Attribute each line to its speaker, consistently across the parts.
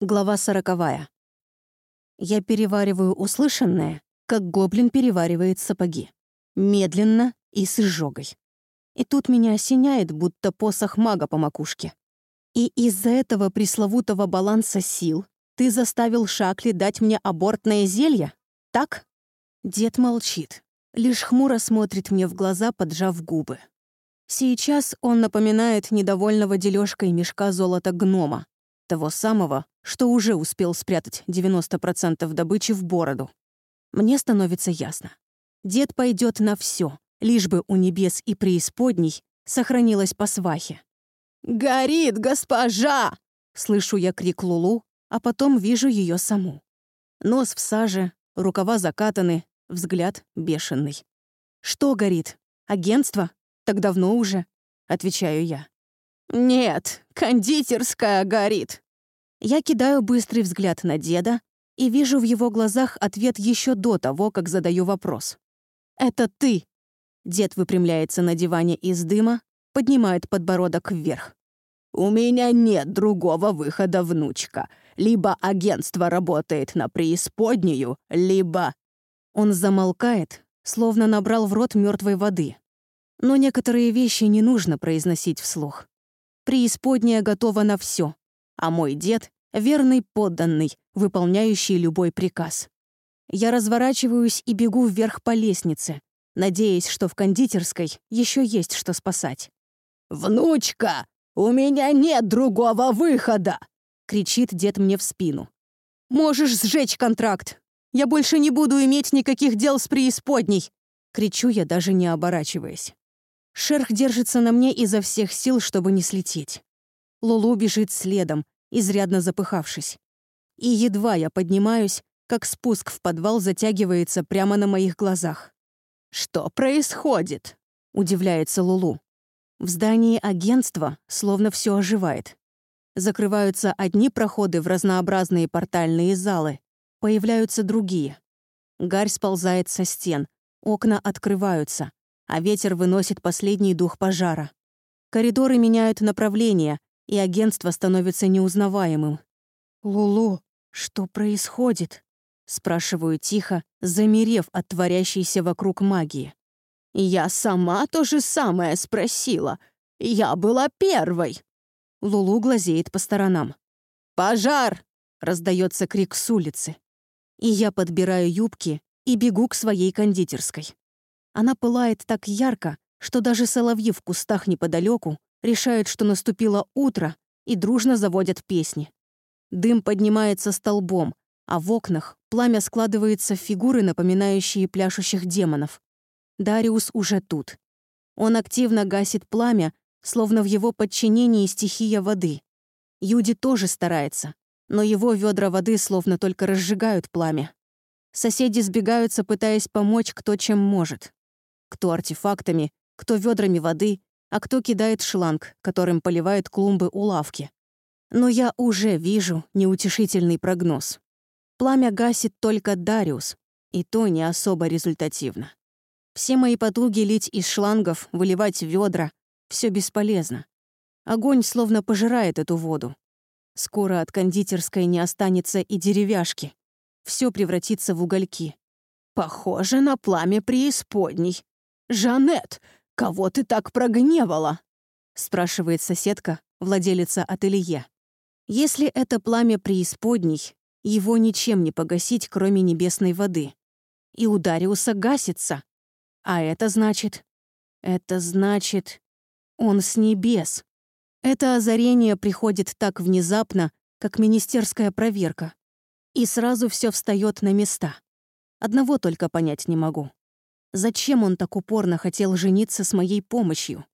Speaker 1: Глава сороковая. Я перевариваю услышанное, как гоблин переваривает сапоги. Медленно и с изжогой. И тут меня осеняет, будто посох мага по макушке. И из-за этого пресловутого баланса сил ты заставил Шакли дать мне абортное зелье? Так? Дед молчит, лишь хмуро смотрит мне в глаза, поджав губы. Сейчас он напоминает недовольного дележкой мешка золота гнома, того самого, что уже успел спрятать 90% добычи в бороду. Мне становится ясно. Дед пойдет на все, лишь бы у небес и преисподней сохранилась по свахе. «Горит, госпожа!» Слышу я крик Лулу, а потом вижу ее саму. Нос в саже, рукава закатаны, взгляд бешеный. «Что горит? Агентство? Так давно уже?» — отвечаю я. «Нет, кондитерская горит!» Я кидаю быстрый взгляд на деда и вижу в его глазах ответ еще до того, как задаю вопрос. «Это ты!» Дед выпрямляется на диване из дыма, поднимает подбородок вверх. «У меня нет другого выхода, внучка. Либо агентство работает на преисподнюю, либо...» Он замолкает, словно набрал в рот мертвой воды. Но некоторые вещи не нужно произносить вслух. Преисподняя готова на все, а мой дед — верный подданный, выполняющий любой приказ. Я разворачиваюсь и бегу вверх по лестнице, надеясь, что в кондитерской еще есть что спасать. «Внучка, у меня нет другого выхода!» — кричит дед мне в спину. «Можешь сжечь контракт! Я больше не буду иметь никаких дел с преисподней!» — кричу я, даже не оборачиваясь. Шерх держится на мне изо всех сил, чтобы не слететь. Лулу бежит следом, изрядно запыхавшись. И едва я поднимаюсь, как спуск в подвал затягивается прямо на моих глазах. «Что происходит?» — удивляется Лулу. В здании агентства словно все оживает. Закрываются одни проходы в разнообразные портальные залы, появляются другие. Гарь сползает со стен, окна открываются, а ветер выносит последний дух пожара. Коридоры меняют направление, и агентство становится неузнаваемым. «Лулу, что происходит?» — спрашиваю тихо, замерев от творящейся вокруг магии. «Я сама то же самое спросила. Я была первой!» Лулу глазеет по сторонам. «Пожар!» — раздается крик с улицы. И я подбираю юбки и бегу к своей кондитерской. Она пылает так ярко, что даже соловьи в кустах неподалеку решают, что наступило утро, и дружно заводят песни. Дым поднимается столбом, а в окнах пламя складывается в фигуры, напоминающие пляшущих демонов. Дариус уже тут. Он активно гасит пламя, словно в его подчинении стихия воды. Юди тоже старается, но его ведра воды словно только разжигают пламя. Соседи сбегаются, пытаясь помочь кто чем может. Кто артефактами, кто ведрами воды, а кто кидает шланг, которым поливает клумбы у лавки. Но я уже вижу неутешительный прогноз. Пламя гасит только Дариус, и то не особо результативно. Все мои потуги лить из шлангов, выливать в ведра — все бесполезно. Огонь словно пожирает эту воду. Скоро от кондитерской не останется и деревяшки. Все превратится в угольки. Похоже на пламя преисподней. «Жанет, кого ты так прогневала?» — спрашивает соседка, владелица ателье. Если это пламя преисподней, его ничем не погасить, кроме небесной воды. И у гасится. А это значит... Это значит... Он с небес. Это озарение приходит так внезапно, как министерская проверка. И сразу все встает на места. Одного только понять не могу. Зачем он так упорно хотел жениться с моей помощью?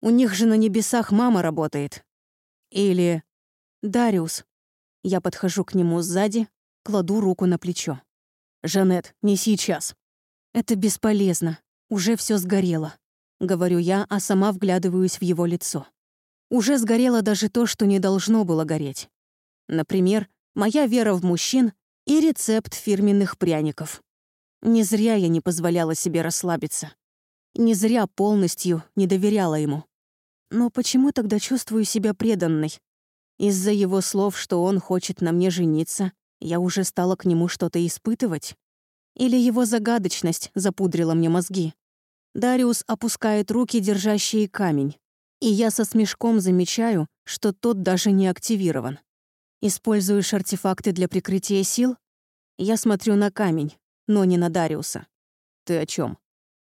Speaker 1: У них же на небесах мама работает. Или... Дариус. Я подхожу к нему сзади, кладу руку на плечо. «Жанет, не сейчас». «Это бесполезно. Уже все сгорело», — говорю я, а сама вглядываюсь в его лицо. Уже сгорело даже то, что не должно было гореть. Например, моя вера в мужчин и рецепт фирменных пряников. Не зря я не позволяла себе расслабиться. Не зря полностью не доверяла ему. Но почему тогда чувствую себя преданной? Из-за его слов, что он хочет на мне жениться, я уже стала к нему что-то испытывать? Или его загадочность запудрила мне мозги? Дариус опускает руки, держащие камень, и я со смешком замечаю, что тот даже не активирован. Используешь артефакты для прикрытия сил? Я смотрю на камень, но не на Дариуса. Ты о чем?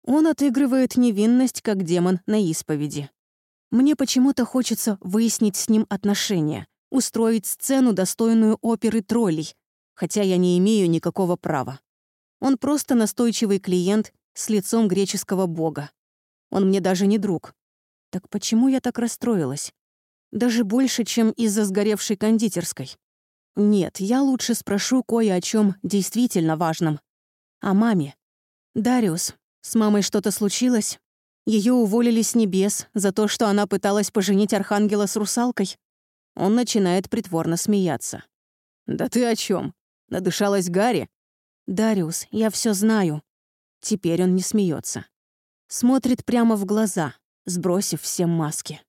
Speaker 1: Он отыгрывает невинность, как демон на исповеди. Мне почему-то хочется выяснить с ним отношения, устроить сцену, достойную оперы троллей, хотя я не имею никакого права. Он просто настойчивый клиент с лицом греческого бога. Он мне даже не друг. Так почему я так расстроилась? Даже больше, чем из-за сгоревшей кондитерской. Нет, я лучше спрошу кое о чем действительно важном. О маме. Дариус, с мамой что-то случилось? Ее уволили с небес за то, что она пыталась поженить архангела с русалкой. Он начинает притворно смеяться. «Да ты о чем? Надышалась Гарри?» «Дариус, я все знаю». Теперь он не смеется. Смотрит прямо в глаза, сбросив все маски.